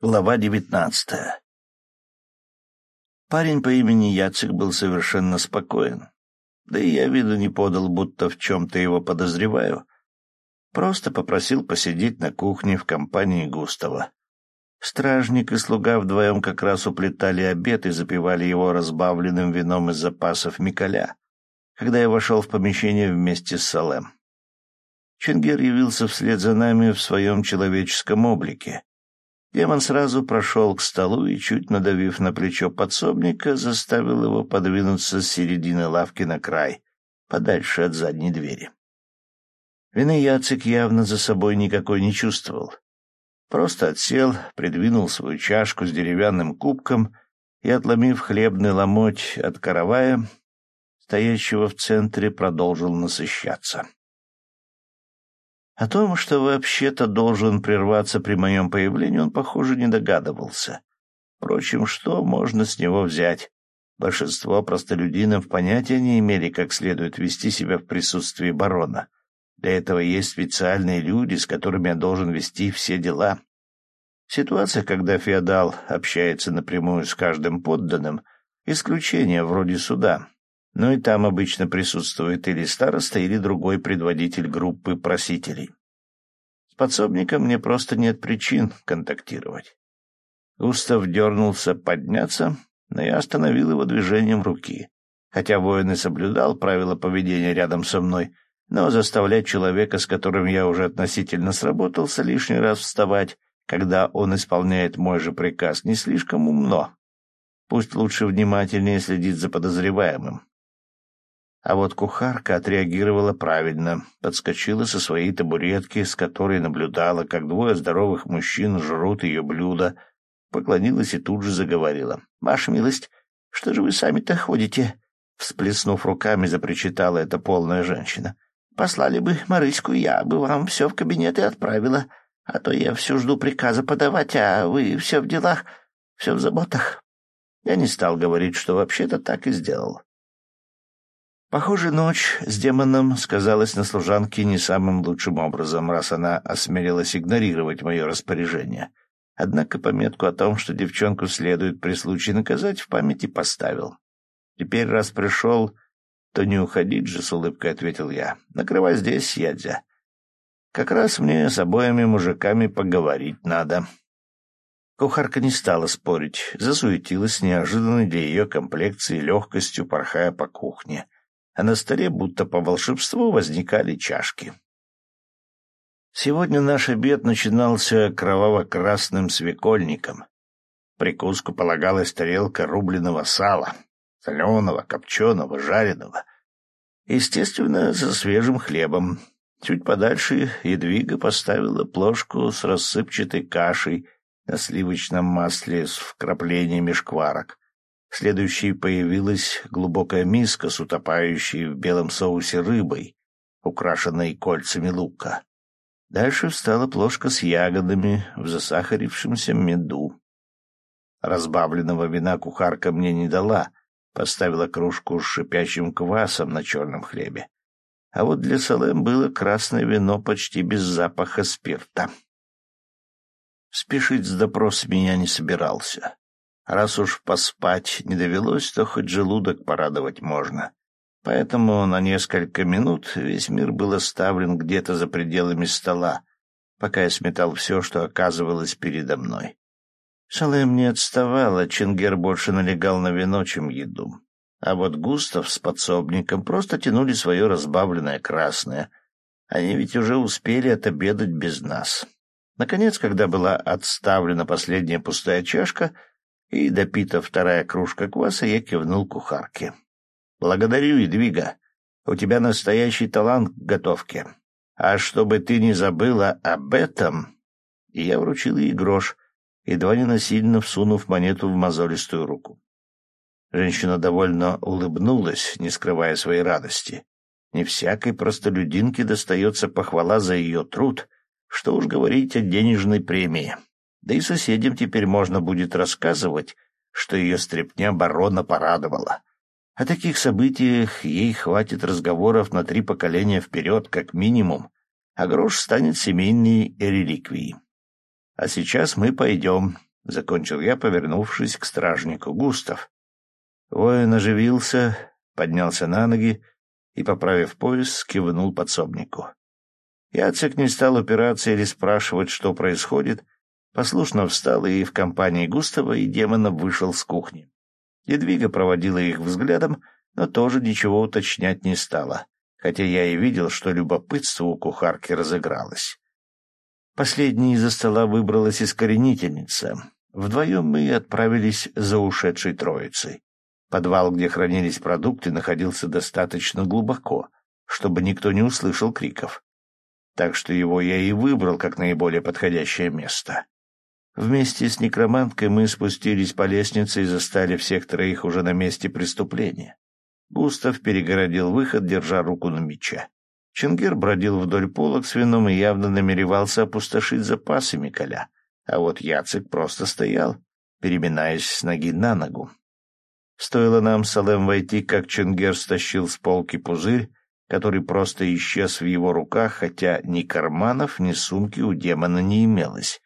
Глава девятнадцатая Парень по имени Яцек был совершенно спокоен. Да и я виду не подал, будто в чем-то его подозреваю. Просто попросил посидеть на кухне в компании Густава. Стражник и слуга вдвоем как раз уплетали обед и запивали его разбавленным вином из запасов Миколя, когда я вошел в помещение вместе с Салем. Ченгер явился вслед за нами в своем человеческом облике, Демон сразу прошел к столу и, чуть надавив на плечо подсобника, заставил его подвинуться с середины лавки на край, подальше от задней двери. Вины Яцек явно за собой никакой не чувствовал. Просто отсел, придвинул свою чашку с деревянным кубком и, отломив хлебный ломоть от каравая, стоящего в центре, продолжил насыщаться. О том, что вообще-то должен прерваться при моем появлении, он, похоже, не догадывался. Впрочем, что можно с него взять? Большинство простолюдинов понятия не имели, как следует вести себя в присутствии барона. Для этого есть специальные люди, с которыми я должен вести все дела. Ситуация, когда феодал общается напрямую с каждым подданным, исключение вроде суда, но и там обычно присутствует или староста, или другой предводитель группы просителей. С подсобником мне просто нет причин контактировать. Густав дернулся подняться, но я остановил его движением руки. Хотя воин и соблюдал правила поведения рядом со мной, но заставлять человека, с которым я уже относительно сработался, лишний раз вставать, когда он исполняет мой же приказ, не слишком умно. Пусть лучше внимательнее следит за подозреваемым. А вот кухарка отреагировала правильно, подскочила со своей табуретки, с которой наблюдала, как двое здоровых мужчин жрут ее блюдо, поклонилась и тут же заговорила. — Ваша милость, что же вы сами-то ходите? Всплеснув руками, запричитала эта полная женщина. — Послали бы Марыську, я бы вам все в кабинет и отправила, а то я все жду приказа подавать, а вы все в делах, все в заботах. Я не стал говорить, что вообще-то так и сделал. Похоже, ночь с демоном сказалась на служанке не самым лучшим образом, раз она осмелилась игнорировать мое распоряжение. Однако пометку о том, что девчонку следует при случае наказать, в памяти поставил. Теперь, раз пришел, то не уходить же, — с улыбкой ответил я. Накрывай здесь, ядзя. Как раз мне с обоими мужиками поговорить надо. Кухарка не стала спорить, засуетилась неожиданной для ее комплекции легкостью, порхая по кухне — а на столе будто по волшебству возникали чашки. Сегодня наш обед начинался кроваво-красным свекольником. Прикуску полагалась тарелка рубленого сала, соленого, копченого, жареного. Естественно, со свежим хлебом. Чуть подальше Едвига поставила плошку с рассыпчатой кашей на сливочном масле с вкраплениями шкварок. Следующей появилась глубокая миска с утопающей в белом соусе рыбой, украшенной кольцами лука. Дальше встала плошка с ягодами в засахарившемся меду. Разбавленного вина кухарка мне не дала, поставила кружку с шипящим квасом на черном хлебе. А вот для Салем было красное вино почти без запаха спирта. Спешить с допросами я не собирался. Раз уж поспать не довелось, то хоть желудок порадовать можно. Поэтому на несколько минут весь мир был оставлен где-то за пределами стола, пока я сметал все, что оказывалось передо мной. Шалем не отставала, Чингер больше налегал на вино, чем еду. А вот Густав с подсобником просто тянули свое разбавленное красное. Они ведь уже успели отобедать без нас. Наконец, когда была отставлена последняя пустая чашка — и, допита вторая кружка кваса, я кивнул кухарке. — Благодарю, Едвига. У тебя настоящий талант к готовке. А чтобы ты не забыла об этом... И я вручил ей грош, едва не насильно всунув монету в мозолистую руку. Женщина довольно улыбнулась, не скрывая своей радости. Не всякой простолюдинке достается похвала за ее труд, что уж говорить о денежной премии. Да и соседям теперь можно будет рассказывать, что ее стряпня барона порадовала. О таких событиях ей хватит разговоров на три поколения вперед, как минимум, а грош станет семейной реликвией. А сейчас мы пойдем. — закончил я, повернувшись к стражнику Густав. Воин оживился, поднялся на ноги и, поправив пояс, кивнул подсобнику. Яцек не стал упираться или спрашивать, что происходит, послушно встал и в компании Густава и демона вышел с кухни. Едвига проводила их взглядом, но тоже ничего уточнять не стала, хотя я и видел, что любопытство у кухарки разыгралось. Последней из-за стола выбралась искоренительница. Вдвоем мы отправились за ушедшей троицей. Подвал, где хранились продукты, находился достаточно глубоко, чтобы никто не услышал криков. Так что его я и выбрал как наиболее подходящее место. Вместе с некроманткой мы спустились по лестнице и застали всех троих уже на месте преступления. Густав перегородил выход, держа руку на мече. Чингир бродил вдоль полок с вином и явно намеревался опустошить запасы Миколя, а вот Яцек просто стоял, переминаясь с ноги на ногу. Стоило нам с Алем войти, как Чингер стащил с полки пузырь, который просто исчез в его руках, хотя ни карманов, ни сумки у демона не имелось.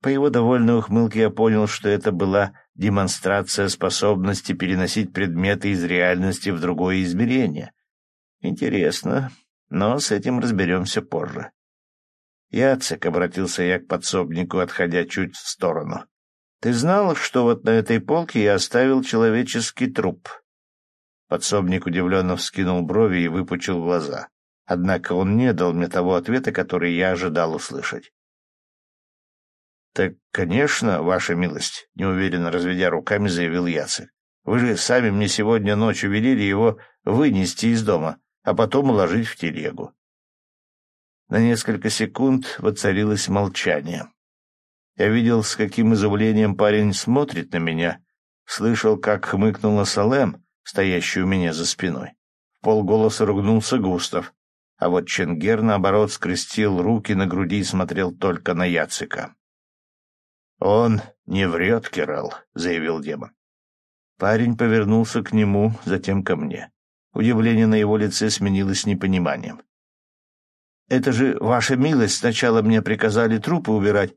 По его довольной ухмылке я понял, что это была демонстрация способности переносить предметы из реальности в другое измерение. Интересно, но с этим разберемся позже. «Яцек», — обратился я к подсобнику, отходя чуть в сторону. «Ты знал, что вот на этой полке я оставил человеческий труп?» Подсобник удивленно вскинул брови и выпучил глаза. Однако он не дал мне того ответа, который я ожидал услышать. «Так, конечно, ваша милость», — неуверенно разведя руками, заявил Яцек. «Вы же сами мне сегодня ночью велели его вынести из дома, а потом уложить в телегу». На несколько секунд воцарилось молчание. Я видел, с каким изумлением парень смотрит на меня, слышал, как хмыкнула Салем, стоящий у меня за спиной. В полголоса ругнулся Густав, а вот Ченгер, наоборот, скрестил руки на груди и смотрел только на Яцика. «Он не врет, Керал», — заявил демон. Парень повернулся к нему, затем ко мне. Удивление на его лице сменилось непониманием. «Это же, ваша милость, сначала мне приказали трупы убирать,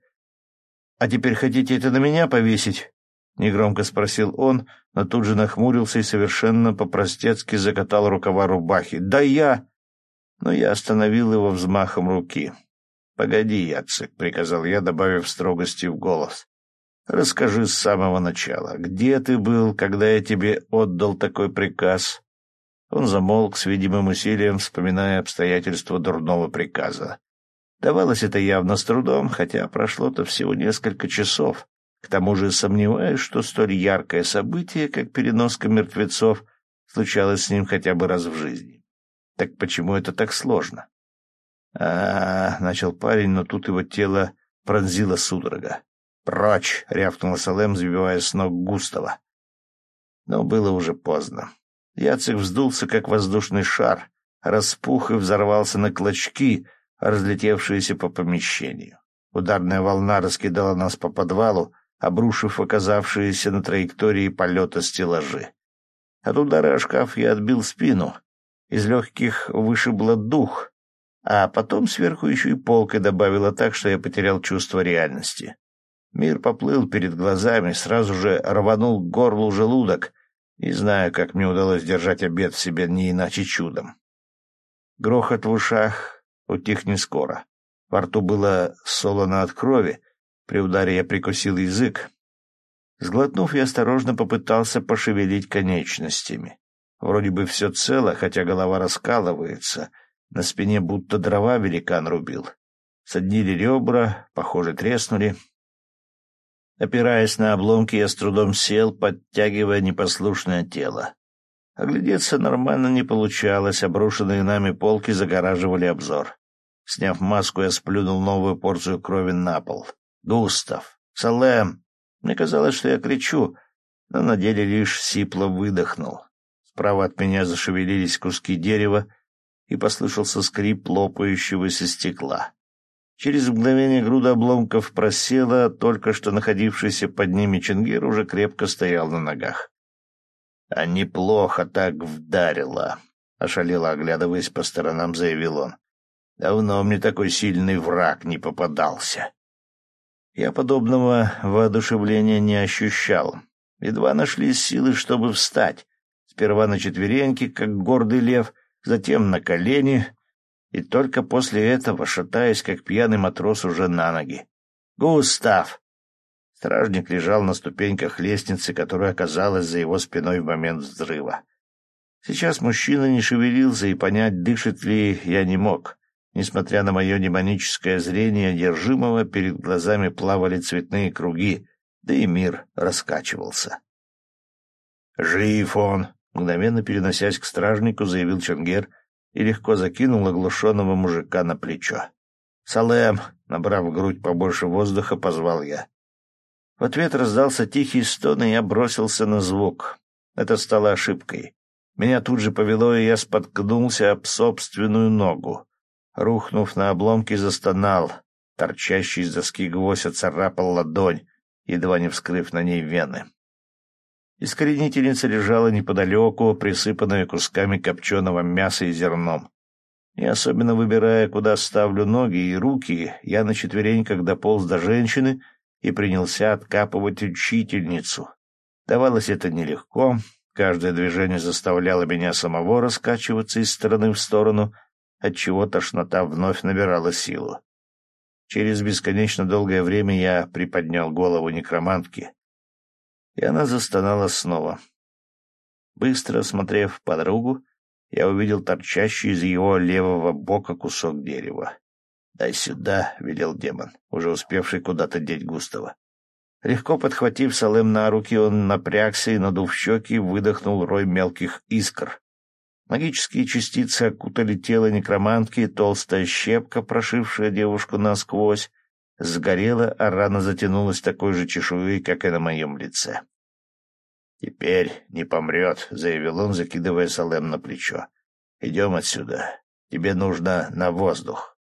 а теперь хотите это на меня повесить?» — негромко спросил он, но тут же нахмурился и совершенно по-простецки закатал рукава рубахи. «Да я...» Но я остановил его взмахом руки. «Погоди, Яцек», — приказал я, добавив строгости в голос. «Расскажи с самого начала, где ты был, когда я тебе отдал такой приказ?» Он замолк с видимым усилием, вспоминая обстоятельства дурного приказа. Давалось это явно с трудом, хотя прошло-то всего несколько часов. К тому же сомневаюсь, что столь яркое событие, как переноска мертвецов, случалось с ним хотя бы раз в жизни. Так почему это так сложно? А, начал парень, но тут его тело пронзило судорога. «Прочь!» — рявкнул Салем, сбивая с ног Густава. Но было уже поздно. Яцек вздулся, как воздушный шар, распух и взорвался на клочки, разлетевшиеся по помещению. Ударная волна раскидала нас по подвалу, обрушив оказавшиеся на траектории полета стеллажи. От удара о шкаф я отбил спину. Из легких вышибло дух, а потом сверху еще и полкой добавила так, что я потерял чувство реальности. Мир поплыл перед глазами, сразу же рванул к горлу желудок. Не знаю, как мне удалось держать обед в себе не иначе чудом. Грохот в ушах утих не скоро. Во рту было солоно от крови. При ударе я прикусил язык. Сглотнув, я осторожно попытался пошевелить конечностями. Вроде бы все цело, хотя голова раскалывается — на спине будто дрова великан рубил. Соднили ребра, похоже, треснули. Опираясь на обломки, я с трудом сел, подтягивая непослушное тело. Оглядеться нормально не получалось, обрушенные нами полки загораживали обзор. Сняв маску, я сплюнул новую порцию крови на пол. «Густав! Салем!» Мне казалось, что я кричу, но на деле лишь сипло выдохнул. Справа от меня зашевелились куски дерева, и послышался скрип лопающегося стекла. Через мгновение груда обломков просела, только что находившийся под ними Чингир уже крепко стоял на ногах. — А неплохо так вдарило, — ошалело оглядываясь по сторонам, заявил он. — Давно мне такой сильный враг не попадался. Я подобного воодушевления не ощущал. Едва нашлись силы, чтобы встать. Сперва на четвереньки, как гордый лев, затем на колени, и только после этого, шатаясь, как пьяный матрос, уже на ноги. «Густав!» Стражник лежал на ступеньках лестницы, которая оказалась за его спиной в момент взрыва. Сейчас мужчина не шевелился, и понять, дышит ли, я не мог. Несмотря на мое демоническое зрение одержимого, перед глазами плавали цветные круги, да и мир раскачивался. «Жив он!» — мгновенно переносясь к стражнику, заявил Чангер и легко закинул оглушенного мужика на плечо. «Салем!» — набрав в грудь побольше воздуха, позвал я. В ответ раздался тихий стон, и я бросился на звук. Это стало ошибкой. Меня тут же повело, и я споткнулся об собственную ногу. Рухнув на обломки, застонал. Торчащий из доски гвоздь оцарапал ладонь, едва не вскрыв на ней вены. Искоренительница лежала неподалеку, присыпанная кусками копченого мяса и зерном. Не особенно выбирая, куда ставлю ноги и руки, я на четвереньках дополз до женщины и принялся откапывать учительницу. Давалось это нелегко, каждое движение заставляло меня самого раскачиваться из стороны в сторону, отчего тошнота вновь набирала силу. Через бесконечно долгое время я приподнял голову некромантки, и она застонала снова. Быстро осмотрев подругу, я увидел торчащий из его левого бока кусок дерева. «Дай сюда», — велел демон, уже успевший куда-то деть Густава. Легко подхватив Салем на руки, он напрягся и, надув щеки, выдохнул рой мелких искр. Магические частицы окутали тело некромантки, толстая щепка, прошившая девушку насквозь, сгорела, а рана затянулась такой же чешуей, как и на моем лице. «Теперь не помрет», — заявил он, закидывая Салем на плечо. «Идем отсюда. Тебе нужно на воздух».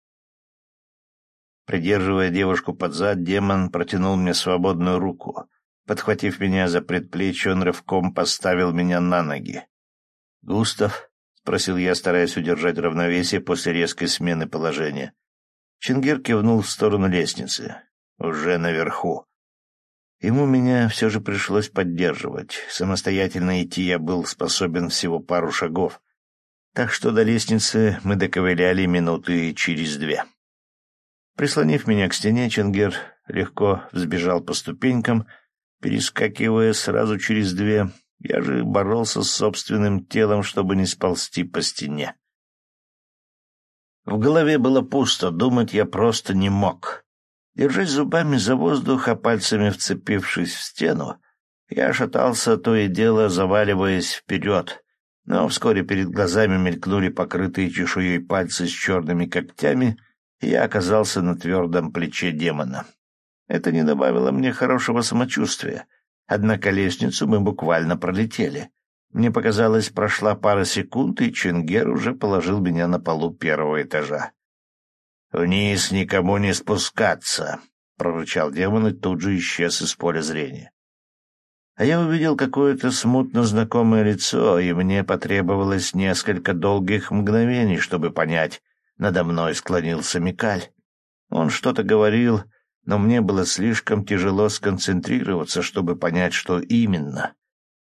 Придерживая девушку под зад, демон протянул мне свободную руку. Подхватив меня за предплечье, он рывком поставил меня на ноги. «Густав», — спросил я, стараясь удержать равновесие после резкой смены положения. Чингир кивнул в сторону лестницы. «Уже наверху». Ему меня все же пришлось поддерживать. Самостоятельно идти я был способен всего пару шагов. Так что до лестницы мы доковыляли минуты через две. Прислонив меня к стене, Чингер легко взбежал по ступенькам, перескакивая сразу через две, я же боролся с собственным телом, чтобы не сползти по стене. В голове было пусто, думать я просто не мог. Держась зубами за воздух, а пальцами вцепившись в стену, я шатался то и дело, заваливаясь вперед. Но вскоре перед глазами мелькнули покрытые чешуей пальцы с черными когтями, и я оказался на твердом плече демона. Это не добавило мне хорошего самочувствия — Однако лестницу мы буквально пролетели. Мне показалось, прошла пара секунд, и Чингер уже положил меня на полу первого этажа. «Вниз никому не спускаться!» — прорычал демон и тут же исчез из поля зрения. А я увидел какое-то смутно знакомое лицо, и мне потребовалось несколько долгих мгновений, чтобы понять, надо мной склонился Микаль. Он что-то говорил, но мне было слишком тяжело сконцентрироваться, чтобы понять, что именно.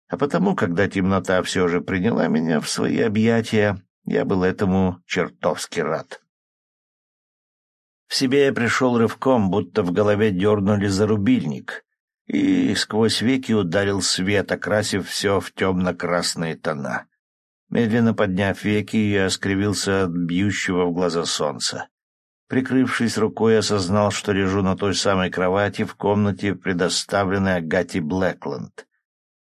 А потому, когда темнота все же приняла меня в свои объятия, я был этому чертовски рад. В себе я пришел рывком, будто в голове дернули за рубильник, и сквозь веки ударил свет, окрасив все в темно-красные тона. Медленно подняв веки, я скривился от бьющего в глаза солнца. Прикрывшись рукой, осознал, что лежу на той самой кровати в комнате, предоставленной Агате Блэкленд.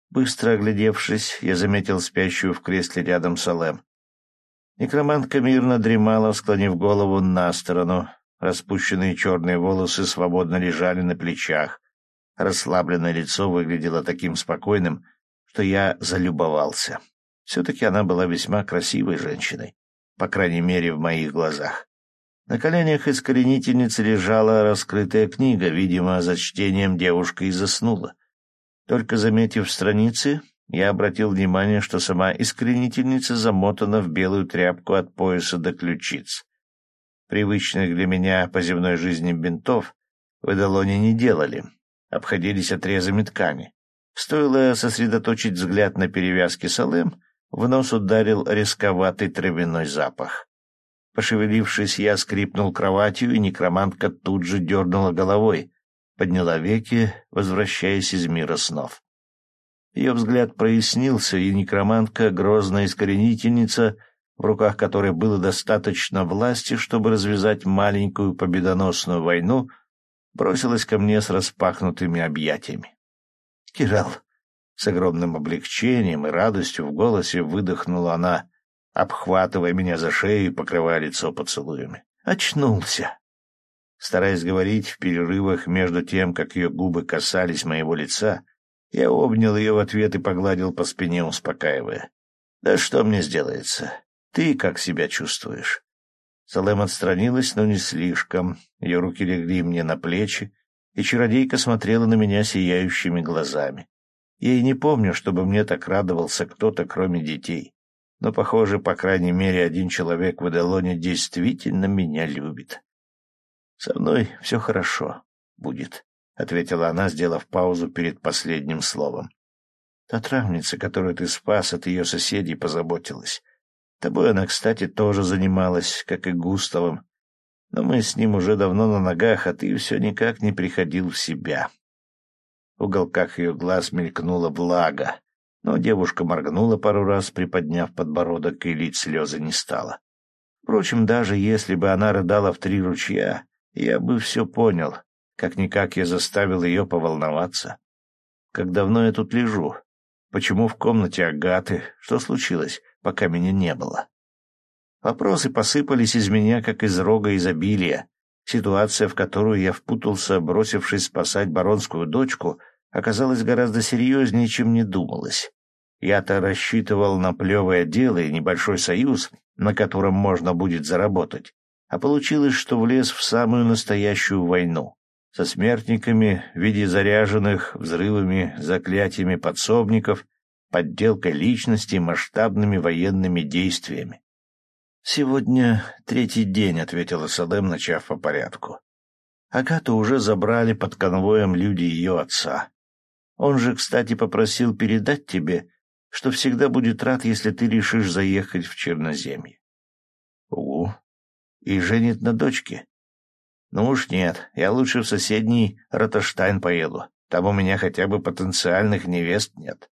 Быстро оглядевшись, я заметил спящую в кресле рядом Салем. Некромантка мирно дремала, склонив голову на сторону. Распущенные черные волосы свободно лежали на плечах. Расслабленное лицо выглядело таким спокойным, что я залюбовался. Все-таки она была весьма красивой женщиной, по крайней мере, в моих глазах. На коленях искоренительницы лежала раскрытая книга, видимо, за чтением девушка и заснула. Только заметив страницы, я обратил внимание, что сама искоренительница замотана в белую тряпку от пояса до ключиц. Привычных для меня по земной жизни бинтов в Эдалоне не делали, обходились отрезами ткани. Стоило сосредоточить взгляд на перевязке Салем, в нос ударил рисковатый травяной запах. Пошевелившись, я скрипнул кроватью, и некромантка тут же дернула головой, подняла веки, возвращаясь из мира снов. Ее взгляд прояснился, и некромантка, грозная искоренительница, в руках которой было достаточно власти, чтобы развязать маленькую победоносную войну, бросилась ко мне с распахнутыми объятиями. «Кирал!» С огромным облегчением и радостью в голосе выдохнула она, обхватывая меня за шею и покрывая лицо поцелуями. «Очнулся!» Стараясь говорить в перерывах между тем, как ее губы касались моего лица, я обнял ее в ответ и погладил по спине, успокаивая. «Да что мне сделается? Ты как себя чувствуешь?» Салем отстранилась, но не слишком. Ее руки легли мне на плечи, и чародейка смотрела на меня сияющими глазами. Я и не помню, чтобы мне так радовался кто-то, кроме детей. Но, похоже, по крайней мере, один человек в Эделоне действительно меня любит. «Со мной все хорошо будет», — ответила она, сделав паузу перед последним словом. «Та травница, которую ты спас от ее соседей, позаботилась. Тобой она, кстати, тоже занималась, как и Густавом. Но мы с ним уже давно на ногах, а ты все никак не приходил в себя». В уголках ее глаз мелькнула влага, но девушка моргнула пару раз, приподняв подбородок, и лить слезы не стала. Впрочем, даже если бы она рыдала в три ручья, я бы все понял. Как-никак я заставил ее поволноваться. Как давно я тут лежу? Почему в комнате Агаты? Что случилось, пока меня не было? Вопросы посыпались из меня, как из рога изобилия. Ситуация, в которую я впутался, бросившись спасать баронскую дочку, оказалась гораздо серьезнее, чем не думалось. Я-то рассчитывал на плевое дело и небольшой союз, на котором можно будет заработать а получилось, что влез в самую настоящую войну со смертниками в виде заряженных взрывами, заклятиями подсобников, подделкой личности масштабными военными действиями. «Сегодня третий день», — ответила Садем, начав по порядку. «Агату уже забрали под конвоем люди ее отца. Он же, кстати, попросил передать тебе, что всегда будет рад, если ты решишь заехать в Черноземье». «Угу, и женит на дочке. Ну уж нет, я лучше в соседний Роташтайн поеду. Там у меня хотя бы потенциальных невест нет.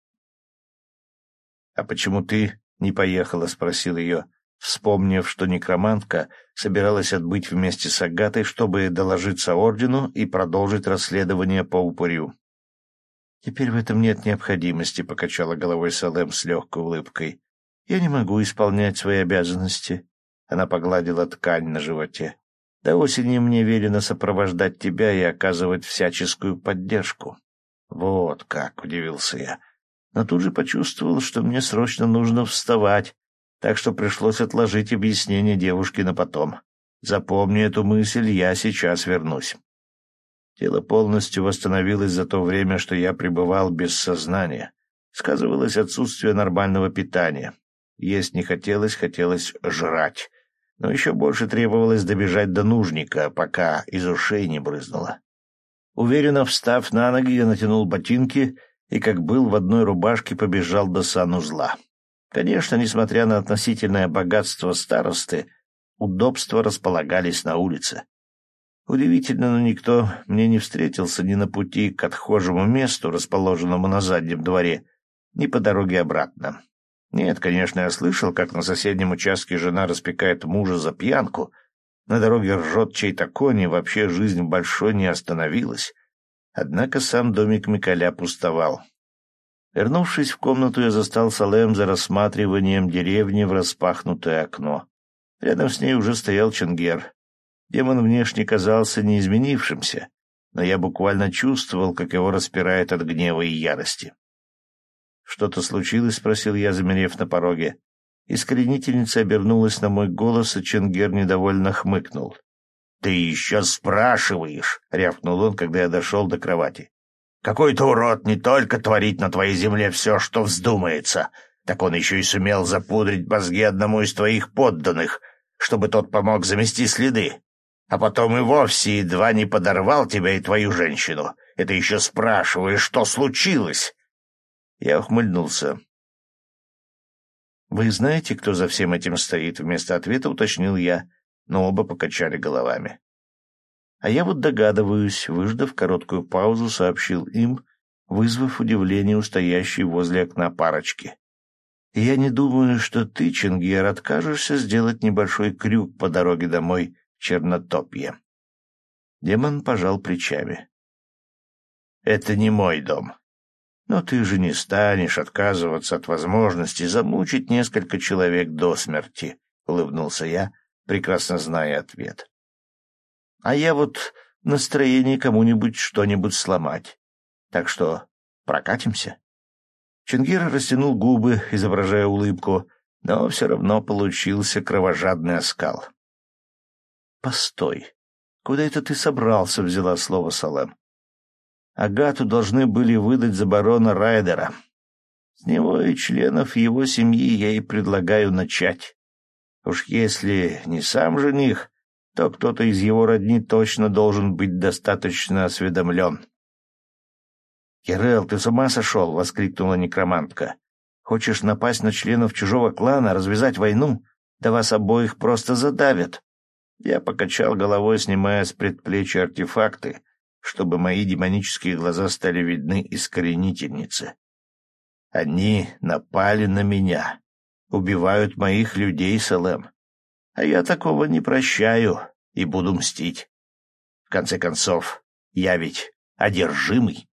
— А почему ты не поехала? — спросил ее, вспомнив, что некромантка собиралась отбыть вместе с Агатой, чтобы доложиться ордену и продолжить расследование по упырю. — Теперь в этом нет необходимости, — покачала головой Салем с легкой улыбкой. — Я не могу исполнять свои обязанности. Она погладила ткань на животе. До осени мне велено сопровождать тебя и оказывать всяческую поддержку. Вот как, — удивился я. Но тут же почувствовал, что мне срочно нужно вставать, так что пришлось отложить объяснение девушки на потом. Запомни эту мысль, я сейчас вернусь. Тело полностью восстановилось за то время, что я пребывал без сознания. Сказывалось отсутствие нормального питания. Есть не хотелось, хотелось жрать но еще больше требовалось добежать до нужника, пока из ушей не брызнуло. Уверенно встав на ноги, я натянул ботинки и, как был в одной рубашке, побежал до санузла. Конечно, несмотря на относительное богатство старосты, удобства располагались на улице. Удивительно, но никто мне не встретился ни на пути к отхожему месту, расположенному на заднем дворе, ни по дороге обратно. Нет, конечно, я слышал, как на соседнем участке жена распекает мужа за пьянку. На дороге ржет чей-то конь, и вообще жизнь большой не остановилась. Однако сам домик Миколя пустовал. Вернувшись в комнату, я застал Салем за рассматриванием деревни в распахнутое окно. Рядом с ней уже стоял Ченгер. Демон внешне казался неизменившимся, но я буквально чувствовал, как его распирает от гнева и ярости. «Что-то случилось?» — спросил я, замерев на пороге. Искоренительница обернулась на мой голос, и Ченгер недовольно хмыкнул. «Ты еще спрашиваешь!» — рявкнул он, когда я дошел до кровати. «Какой-то урод не только творит на твоей земле все, что вздумается, так он еще и сумел запудрить мозги одному из твоих подданных, чтобы тот помог замести следы. а потом и вовсе едва не подорвал тебя и твою женщину. Это еще спрашиваешь, что случилось?» Я ухмыльнулся. «Вы знаете, кто за всем этим стоит?» Вместо ответа уточнил я, но оба покачали головами. А я вот догадываюсь, выждав короткую паузу, сообщил им, вызвав удивление у стоящей возле окна парочки. Я не думаю, что ты, Чингер, откажешься сделать небольшой крюк по дороге домой в Чернотопье. Демон пожал плечами. «Это не мой дом. Но ты же не станешь отказываться от возможности замучить несколько человек до смерти», — улыбнулся я, прекрасно зная ответ. «А я вот настроение кому-нибудь что-нибудь сломать. Так что прокатимся?» Чингир растянул губы, изображая улыбку, но все равно получился кровожадный оскал. «Постой. Куда это ты собрался?» — взяла слово Салем. «Агату должны были выдать за барона Райдера. С него и членов его семьи я и предлагаю начать. Уж если не сам жених, то кто-то из его родни точно должен быть достаточно осведомлен. «Кирелл, ты с ума сошел?» — воскликнула некромантка. «Хочешь напасть на членов чужого клана, развязать войну? Да вас обоих просто задавят!» Я покачал головой, снимая с предплечья артефакты, чтобы мои демонические глаза стали видны искоренительницы. Они напали на меня, убивают моих людей, Салем. А я такого не прощаю и буду мстить. В конце концов, я ведь одержимый.